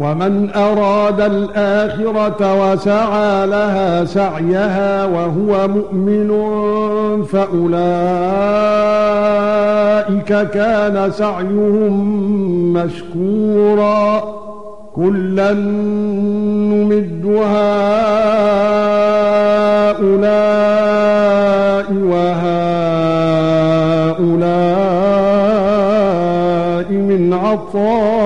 وَمَنْ أَرَادَ الْآخِرَةَ وَسَعَى لَهَا سَعْيَهَا وَهُوَ مُؤْمِنٌ فَأُولَئِكَ كَانَ سَعْيُهُم مَّشْكُورًا. كُلًّا نُّمِدُّ هَؤُلَاءِ وَهَؤُلَاءِ مِنْ عَطَاءِ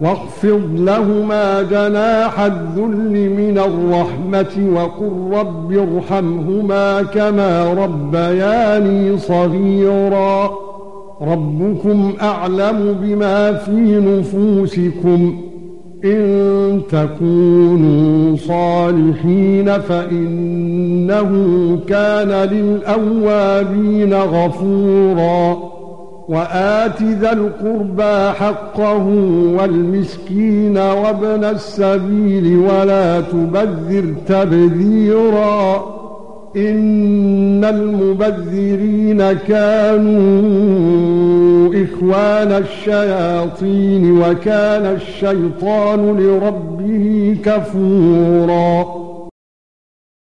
واخفض لهما جناح الذل من الرحمة وقل رب ارحمهما كما ربياني صغيرا. ربكم أعلم بما في نفوسكم. إن تكونوا صالحين فإنه كان للأوابين غفوراً. وآت ذا القربى حقه والمسكين وابن السبيل ولا تبذر تبذيرا إن المبذرين كانوا إخوان الشياطين وكان الشيطان لربه كفوراً